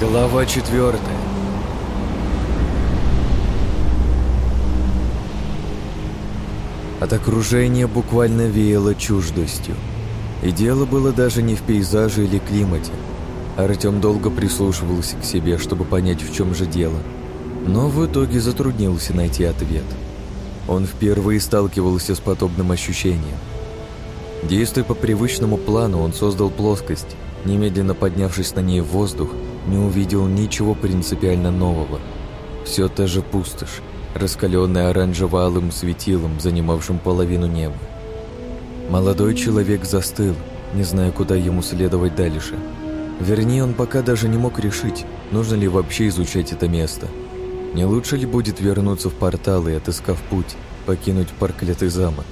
Глава четвертая. От окружения буквально веяло чуждостью. И дело было даже не в пейзаже или климате. Артем долго прислушивался к себе, чтобы понять, в чем же дело. Но в итоге затруднился найти ответ. Он впервые сталкивался с подобным ощущением. Действуя по привычному плану, он создал плоскость. Немедленно поднявшись на ней в воздух, не увидел ничего принципиально нового. Все та же пустошь, раскаленная оранжево-алым светилом, занимавшим половину неба. Молодой человек застыл, не зная, куда ему следовать дальше. Вернее, он пока даже не мог решить, нужно ли вообще изучать это место. Не лучше ли будет вернуться в портал и, отыскав путь, покинуть проклятый замок?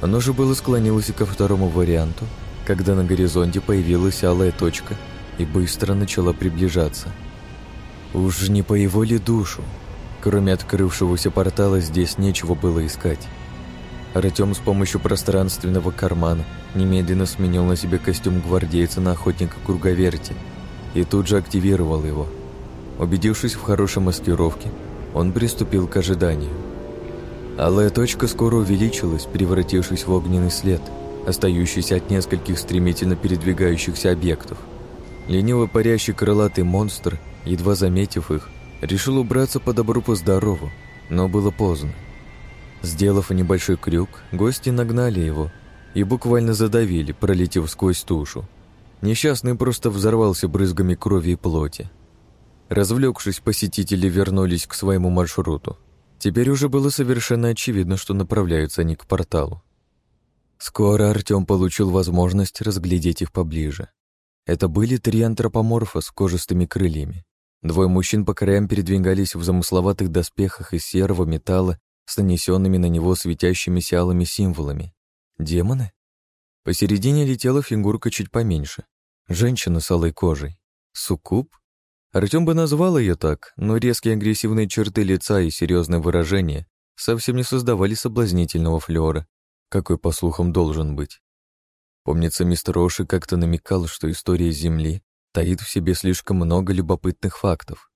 Оно же было склонилось и ко второму варианту, когда на горизонте появилась алая точка и быстро начала приближаться. Уж не по его ли душу? Кроме открывшегося портала здесь нечего было искать. Артем с помощью пространственного кармана немедленно сменил на себе костюм гвардейца на охотника круговерти и тут же активировал его. Убедившись в хорошей маскировке, он приступил к ожиданию. Алая точка скоро увеличилась, превратившись в огненный след, остающийся от нескольких стремительно передвигающихся объектов. Лениво парящий крылатый монстр, едва заметив их, решил убраться по добру по здорову, но было поздно. Сделав небольшой крюк, гости нагнали его и буквально задавили, пролетев сквозь тушу. Несчастный просто взорвался брызгами крови и плоти. Развлекшись, посетители вернулись к своему маршруту. Теперь уже было совершенно очевидно, что направляются они к порталу. Скоро Артем получил возможность разглядеть их поближе. Это были три антропоморфа с кожистыми крыльями. Двое мужчин по краям передвигались в замысловатых доспехах из серого металла с нанесенными на него светящимися алыми символами. Демоны? Посередине летела фигурка чуть поменьше. Женщина с алой кожей. Суккуб? Артем бы назвал ее так, но резкие агрессивные черты лица и серьезное выражение совсем не создавали соблазнительного флера, какой, по слухам, должен быть. Помнится, мистер Оши как-то намекал, что история Земли таит в себе слишком много любопытных фактов.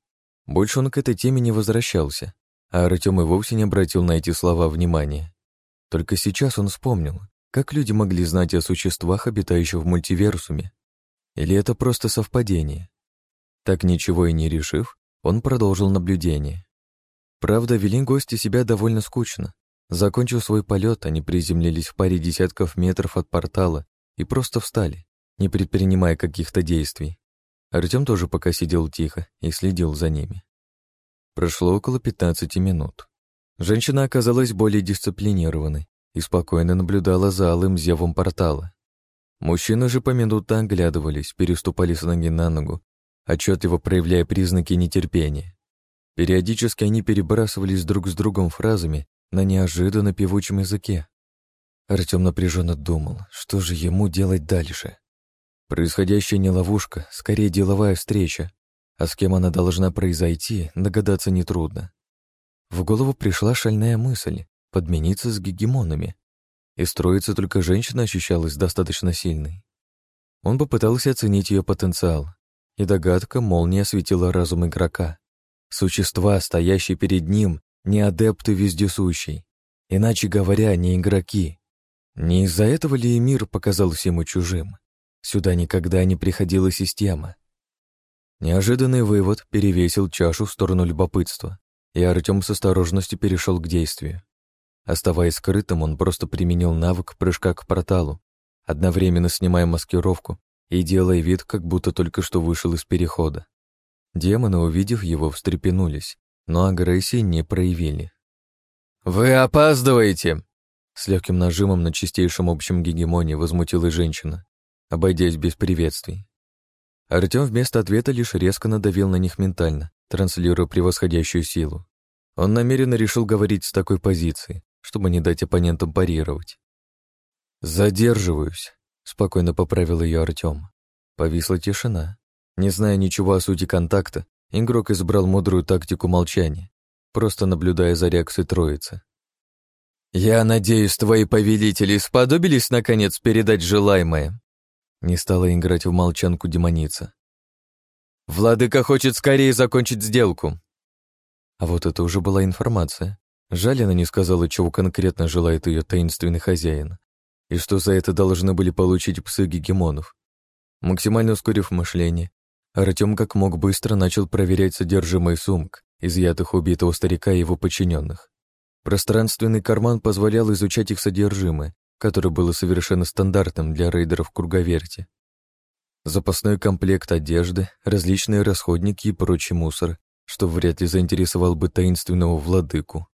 Больше он к этой теме не возвращался, а Артем и вовсе не обратил на эти слова внимания. Только сейчас он вспомнил, как люди могли знать о существах, обитающих в мультиверсуме. Или это просто совпадение? Так ничего и не решив, он продолжил наблюдение. Правда, вели гости себя довольно скучно. Закончив свой полет, они приземлились в паре десятков метров от портала и просто встали, не предпринимая каких-то действий. Артем тоже пока сидел тихо и следил за ними. Прошло около 15 минут. Женщина оказалась более дисциплинированной и спокойно наблюдала за алым зевом портала. Мужчины же поминутно оглядывались, переступали с ноги на ногу, отчетливо проявляя признаки нетерпения. Периодически они перебрасывались друг с другом фразами на неожиданно певучем языке. Артем напряженно думал, что же ему делать дальше. Происходящая не ловушка, скорее деловая встреча, а с кем она должна произойти, догадаться нетрудно. В голову пришла шальная мысль подмениться с гегемонами, и строиться только женщина ощущалась достаточно сильной. Он попытался оценить ее потенциал, и догадка молния осветила разум игрока. Существа, стоящие перед ним, не адепты вездесущий, иначе говоря, не игроки. Не из-за этого ли мир показался ему чужим? Сюда никогда не приходила система. Неожиданный вывод перевесил чашу в сторону любопытства, и Артем с осторожностью перешел к действию. Оставаясь скрытым, он просто применил навык прыжка к порталу, одновременно снимая маскировку и делая вид, как будто только что вышел из перехода. Демоны, увидев его, встрепенулись, но агрессии не проявили. «Вы опаздываете!» С легким нажимом на чистейшем общем гегемоне возмутилась женщина, обойдясь без приветствий. Артем вместо ответа лишь резко надавил на них ментально, транслируя превосходящую силу. Он намеренно решил говорить с такой позиции, чтобы не дать оппонентам парировать. «Задерживаюсь», — спокойно поправил ее Артем. Повисла тишина. Не зная ничего о сути контакта, игрок избрал мудрую тактику молчания, просто наблюдая за реакцией троицы. «Я надеюсь, твои повелители сподобились, наконец, передать желаемое?» Не стала играть в молчанку демоница. Владыка хочет скорее закончить сделку. А вот это уже была информация. Жаль, она не сказала, чего конкретно желает ее таинственный хозяин, и что за это должны были получить псы гегемонов. Максимально ускорив мышление, Артем как мог быстро начал проверять содержимое сумок, изъятых убитого старика и его подчиненных. Пространственный карман позволял изучать их содержимое, которое было совершенно стандартным для рейдеров круговерти. Запасной комплект одежды, различные расходники и прочий мусор, что вряд ли заинтересовал бы таинственного владыку.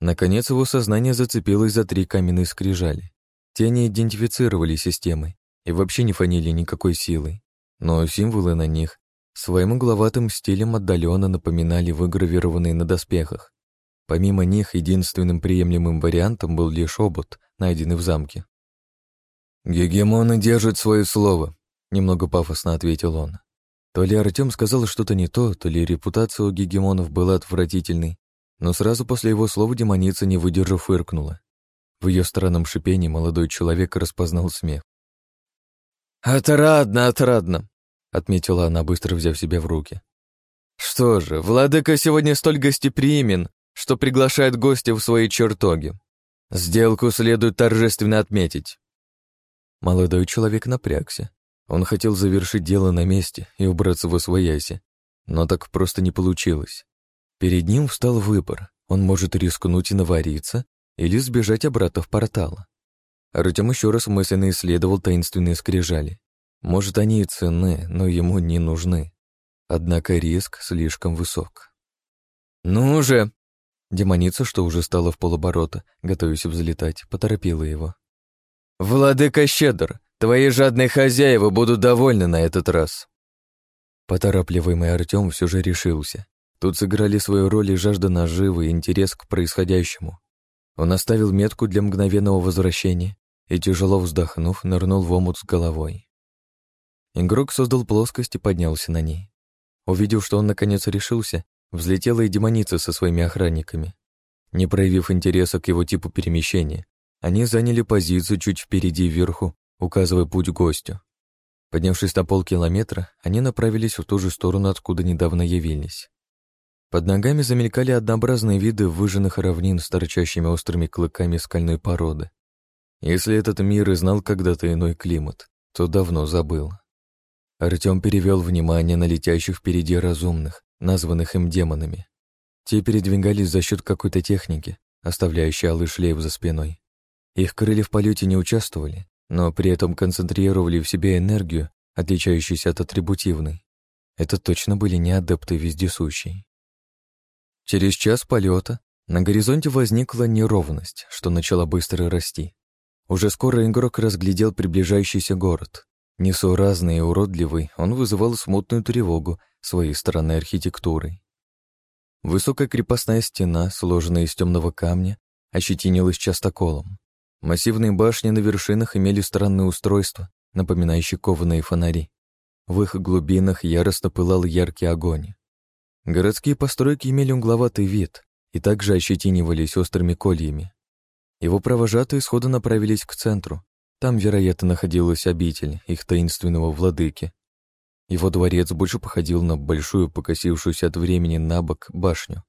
Наконец его сознание зацепилось за три каменные скрижали. Те не идентифицировали системой и вообще не фанили никакой силой, но символы на них своим угловатым стилем отдаленно напоминали выгравированные на доспехах. Помимо них, единственным приемлемым вариантом был лишь обод, найденный в замке. «Гегемоны держат свое слово», — немного пафосно ответил он. То ли Артем сказал что-то не то, то ли репутация у гегемонов была отвратительной, но сразу после его слов демоница, не выдержав, фыркнула. В ее странном шипении молодой человек распознал смех. «Отрадно, отрадно», — отметила она, быстро взяв себя в руки. «Что же, владыка сегодня столь гостеприимен, что приглашает гостя в свои чертоги. Сделку следует торжественно отметить». Молодой человек напрягся. Он хотел завершить дело на месте и убраться в освояси, но так просто не получилось. Перед ним встал выбор. Он может рискнуть и навариться или сбежать обратно в портал. Артем еще раз мысленно исследовал таинственные скрижали. Может, они и ценны, но ему не нужны. Однако риск слишком высок. «Ну же!» Демоница, что уже стала в полоборота, готовясь взлетать, поторопила его. «Владыка щедр! Твои жадные хозяева будут довольны на этот раз!» Поторапливаемый Артем все же решился. Тут сыграли свою роль и жажда наживы, и интерес к происходящему. Он оставил метку для мгновенного возвращения и, тяжело вздохнув, нырнул в омут с головой. Игрок создал плоскость и поднялся на ней. Увидев, что он наконец решился, взлетела и демоница со своими охранниками. Не проявив интереса к его типу перемещения, они заняли позицию чуть впереди и вверху, указывая путь гостю. Поднявшись на полкилометра, они направились в ту же сторону, откуда недавно явились. Под ногами замелькали однообразные виды выжженных равнин с торчащими острыми клыками скальной породы. Если этот мир и знал когда-то иной климат, то давно забыл. Артем перевел внимание на летящих впереди разумных, названных им демонами. Те передвигались за счет какой-то техники, оставляющей алый шлейф за спиной. Их крылья в полете не участвовали, но при этом концентрировали в себе энергию, отличающуюся от атрибутивной. Это точно были не адепты вездесущие. Через час полета на горизонте возникла неровность, что начала быстро расти. Уже скоро игрок разглядел приближающийся город. Несуразный и уродливый, он вызывал смутную тревогу своей странной архитектурой. Высокая крепостная стена, сложенная из темного камня, ощетинилась частоколом. Массивные башни на вершинах имели странное устройство, напоминающее кованые фонари. В их глубинах яростно пылал яркий огонь. Городские постройки имели угловатый вид и также ощетинивались острыми кольями. Его провожатые сходу направились к центру. Там, вероятно, находилась обитель их таинственного владыки. Его дворец больше походил на большую, покосившуюся от времени на бок башню.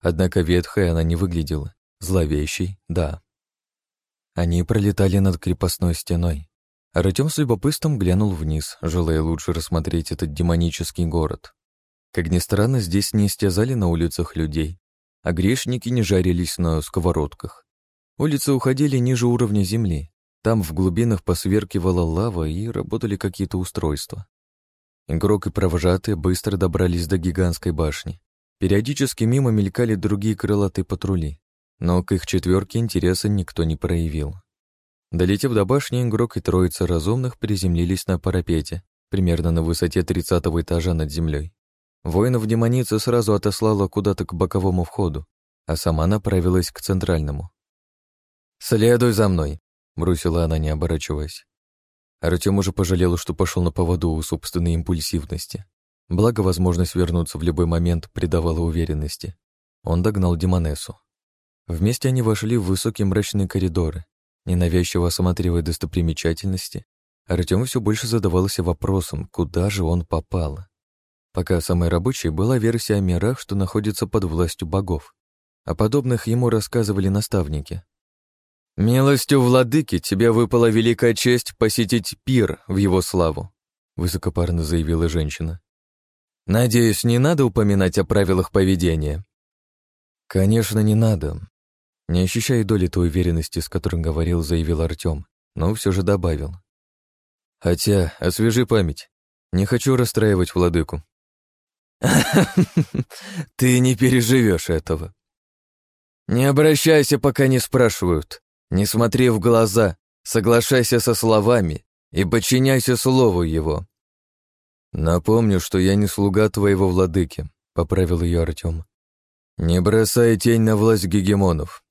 Однако ветхая она не выглядела. Зловещей, да. Они пролетали над крепостной стеной. Артем с любопытством глянул вниз, желая лучше рассмотреть этот демонический город. Как ни странно, здесь не истязали на улицах людей, а грешники не жарились на сковородках. Улицы уходили ниже уровня земли. Там в глубинах посверкивала лава и работали какие-то устройства. Игрок и провожатые быстро добрались до гигантской башни. Периодически мимо мелькали другие крылатые патрули, но к их четверке интереса никто не проявил. Долетев до башни, игрок и троица разумных приземлились на парапете, примерно на высоте 30 этажа над землей. Воинов демоница сразу отослала куда-то к боковому входу, а сама направилась к центральному. «Следуй за мной», — бросила она, не оборачиваясь. Артем уже пожалел, что пошел на поводу у собственной импульсивности. Благо, возможность вернуться в любой момент придавала уверенности. Он догнал Демонессу. Вместе они вошли в высокие мрачные коридоры. Ненавязчиво осматривая достопримечательности, Артем все больше задавался вопросом, куда же он попал. пока самой рабочей была версия о мирах, что находится под властью богов. О подобных ему рассказывали наставники. «Милостью владыки тебе выпала великая честь посетить пир в его славу», высокопарно заявила женщина. «Надеюсь, не надо упоминать о правилах поведения?» «Конечно, не надо». Не ощущая доли той уверенности, с которой говорил, заявил Артем, но все же добавил. «Хотя, освежи память. Не хочу расстраивать владыку». «Ты не переживешь этого», не обращайся, пока не спрашивают. Не смотри в глаза, соглашайся со словами и подчиняйся слову его. Напомню, что я не слуга твоего владыки, поправил ее Артем. Не бросай тень на власть гегемонов.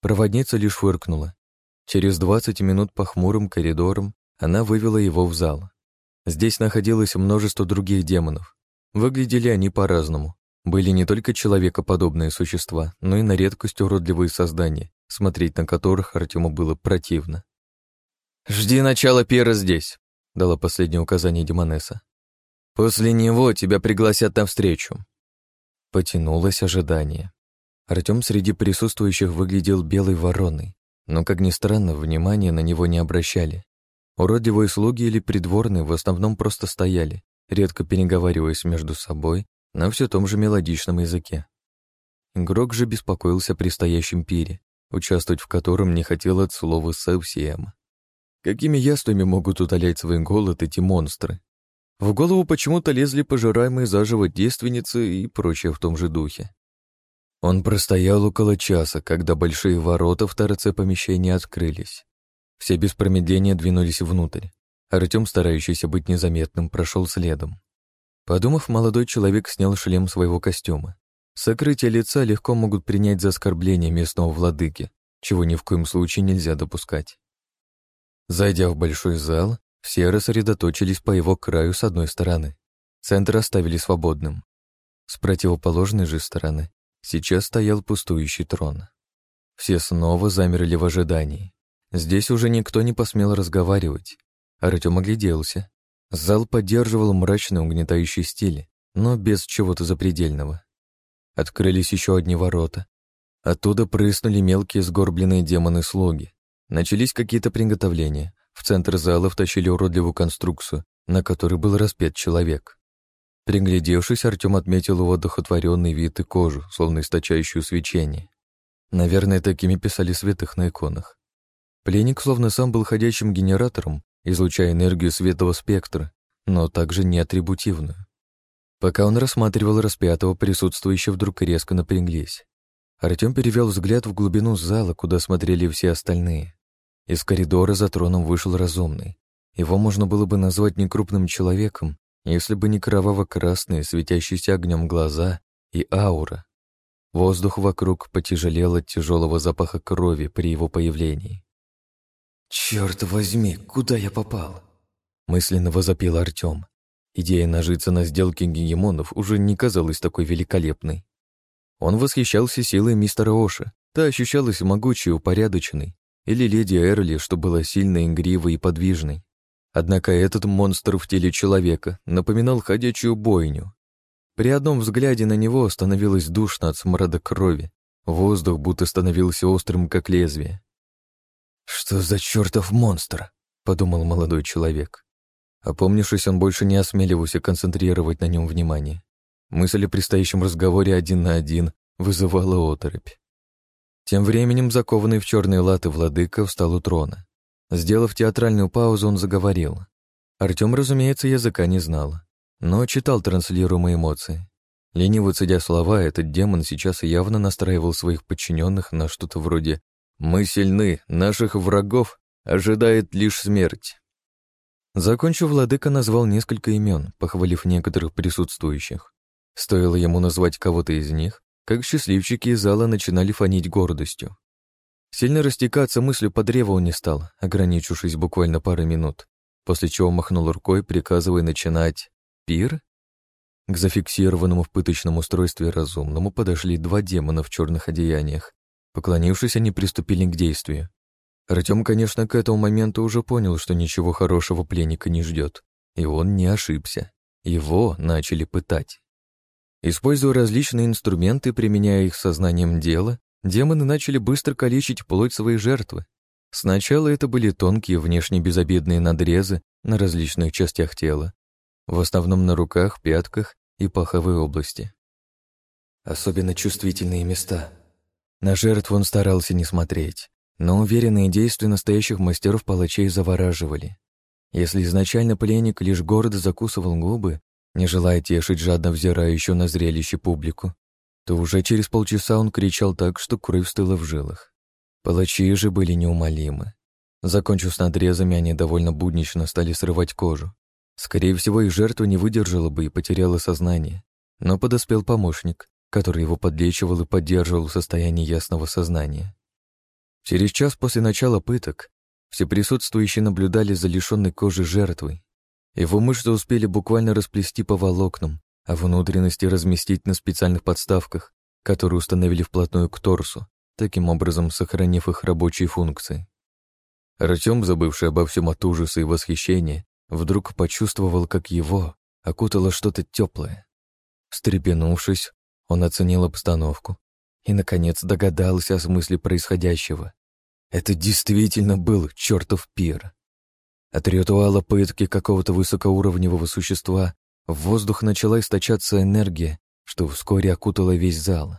Проводница лишь фыркнула. Через двадцать минут по хмурым коридорам она вывела его в зал. Здесь находилось множество других демонов. Выглядели они по-разному были не только человекоподобные существа, но и на редкость уродливые создания, смотреть на которых Артему было противно. «Жди начала пира здесь», — дала последнее указание Демонесса. «После него тебя пригласят на встречу». Потянулось ожидание. Артем среди присутствующих выглядел белой вороной, но, как ни странно, внимания на него не обращали. Уродливые слуги или придворные в основном просто стояли, редко переговариваясь между собой на все том же мелодичном языке. Игрок же беспокоился о предстоящем пире, участвовать в котором не хотел от слова совсем. Какими яствами могут утолять свой голод эти монстры? В голову почему-то лезли пожираемые заживо девственницы и прочее в том же духе. Он простоял около часа, когда большие ворота в торце помещения открылись. Все без промедления двинулись внутрь. Артем, старающийся быть незаметным, прошел следом. Подумав, молодой человек снял шлем своего костюма. Сокрытие лица легко могут принять за оскорбление местного владыки, чего ни в коем случае нельзя допускать. Зайдя в большой зал, все рассредоточились по его краю с одной стороны. Центр оставили свободным. С противоположной же стороны сейчас стоял пустующий трон. Все снова замерли в ожидании. Здесь уже никто не посмел разговаривать. Артем огляделся. Зал поддерживал мрачный угнетающий стиль, но без чего-то запредельного. Открылись еще одни ворота. Оттуда прыснули мелкие сгорбленные демоны-слуги. Начались какие-то приготовления. В центр зала втащили уродливую конструкцию, на которой был распят человек. Приглядевшись, Артем отметил его дохотворенный вид и кожу, словно источающую свечение. Наверное, такими писали святых на иконах. Пленник словно сам был ходячим генератором, излучая энергию светлого спектра, но также не атрибутивную. Пока он рассматривал распятого, присутствующие вдруг резко напряглись. Артем перевел взгляд в глубину зала, куда смотрели все остальные. Из коридора за троном вышел разумный. Его можно было бы назвать некрупным человеком, если бы не кроваво-красные, светящиеся огнем глаза и аура. Воздух вокруг потяжелел от тяжелого запаха крови при его появлении. «Черт возьми, куда я попал?» Мысленно возопил Артем. Идея нажиться на сделке гегемонов уже не казалась такой великолепной. Он восхищался силой мистера Оша, та ощущалась могучей, упорядоченной, или леди Эрли, что была сильной, игривой и подвижной. Однако этот монстр в теле человека напоминал ходячую бойню. При одном взгляде на него становилось душно от смрада крови, воздух будто становился острым, как лезвие. «Что за чертов монстр?» — подумал молодой человек. Опомнившись, он больше не осмеливался концентрировать на нем внимание. Мысль о предстоящем разговоре один на один вызывала оторопь. Тем временем закованный в черные латы владыка встал у трона. Сделав театральную паузу, он заговорил. Артем, разумеется, языка не знал, но читал транслируемые эмоции. Лениво цедя слова, этот демон сейчас явно настраивал своих подчиненных на что-то вроде мы сильны, наших врагов ожидает лишь смерть. Закончив, владыка назвал несколько имен, похвалив некоторых присутствующих. Стоило ему назвать кого-то из них, как счастливчики из зала начинали фонить гордостью. Сильно растекаться мыслью по древу он не стал, ограничившись буквально парой минут, после чего махнул рукой, приказывая начинать пир. К зафиксированному в пыточном устройстве разумному подошли два демона в черных одеяниях Поклонившись, они приступили к действию. Артем, конечно, к этому моменту уже понял, что ничего хорошего пленника не ждет, и он не ошибся. Его начали пытать. Используя различные инструменты, применяя их сознанием дела, демоны начали быстро калечить плоть своей жертвы. Сначала это были тонкие внешне безобидные надрезы на различных частях тела, в основном на руках, пятках и паховой области. Особенно чувствительные места. На жертву он старался не смотреть, но уверенные действия настоящих мастеров-палачей завораживали. Если изначально пленник лишь гордо закусывал губы, не желая тешить жадно взирающую на зрелище публику, то уже через полчаса он кричал так, что кровь стыла в жилах. Палачи же были неумолимы. Закончив с надрезами, они довольно буднично стали срывать кожу. Скорее всего, их жертва не выдержала бы и потеряла сознание. Но подоспел помощник, который его подлечивал и поддерживал в состоянии ясного сознания. Через час после начала пыток все присутствующие наблюдали за лишенной кожи жертвой. Его мышцы успели буквально расплести по волокнам, а внутренности разместить на специальных подставках, которые установили вплотную к торсу, таким образом сохранив их рабочие функции. Артем, забывший обо всем от ужаса и восхищения, вдруг почувствовал, как его окутало что-то теплое. Встрепенувшись, он оценил обстановку и, наконец, догадался о смысле происходящего. Это действительно был чертов пир. От ритуала пытки какого-то высокоуровневого существа в воздух начала источаться энергия, что вскоре окутала весь зал.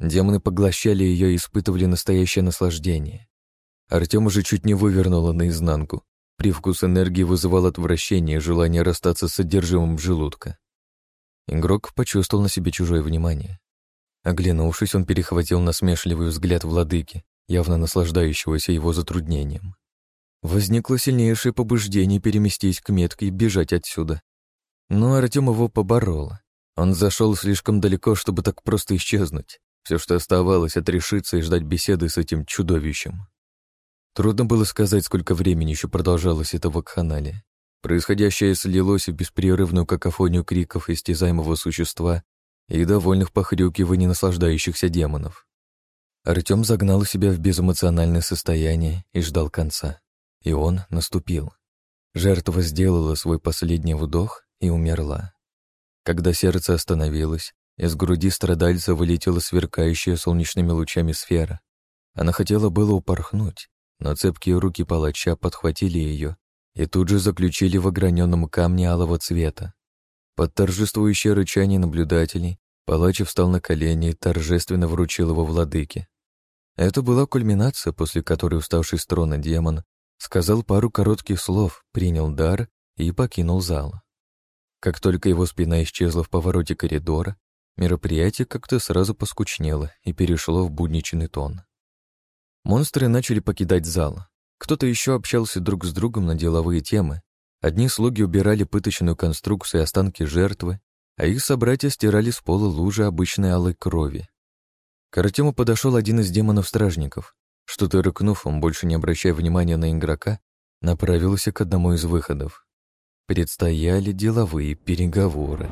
Демоны поглощали ее и испытывали настоящее наслаждение. Артем уже чуть не вывернуло наизнанку. Привкус энергии вызывал отвращение и желание расстаться с содержимым желудка. Игрок почувствовал на себе чужое внимание. Оглянувшись, он перехватил насмешливый взгляд владыки, явно наслаждающегося его затруднением. Возникло сильнейшее побуждение переместись к метке и бежать отсюда. Но Артем его поборол. Он зашел слишком далеко, чтобы так просто исчезнуть. Все, что оставалось, отрешиться и ждать беседы с этим чудовищем. Трудно было сказать, сколько времени еще продолжалось это вакханалия. Происходящее слилось в беспрерывную какофонию криков истязаемого существа и довольных похрюкиваний наслаждающихся демонов. Артем загнал себя в безэмоциональное состояние и ждал конца. И он наступил. Жертва сделала свой последний вдох и умерла. Когда сердце остановилось, из груди страдальца вылетела сверкающая солнечными лучами сфера. Она хотела было упорхнуть, но цепкие руки палача подхватили ее и тут же заключили в ограненном камне алого цвета. Под торжествующее рычание наблюдателей палач встал на колени и торжественно вручил его владыке. Это была кульминация, после которой уставший с трона демон сказал пару коротких слов, принял дар и покинул зал. Как только его спина исчезла в повороте коридора, мероприятие как-то сразу поскучнело и перешло в будничный тон. Монстры начали покидать зал. Кто-то еще общался друг с другом на деловые темы. Одни слуги убирали пыточную конструкцию и останки жертвы, а их собратья стирали с пола лужи обычной алой крови. К Артему подошел один из демонов-стражников. Что-то рыкнув, он, больше не обращая внимания на игрока, направился к одному из выходов. Предстояли деловые переговоры.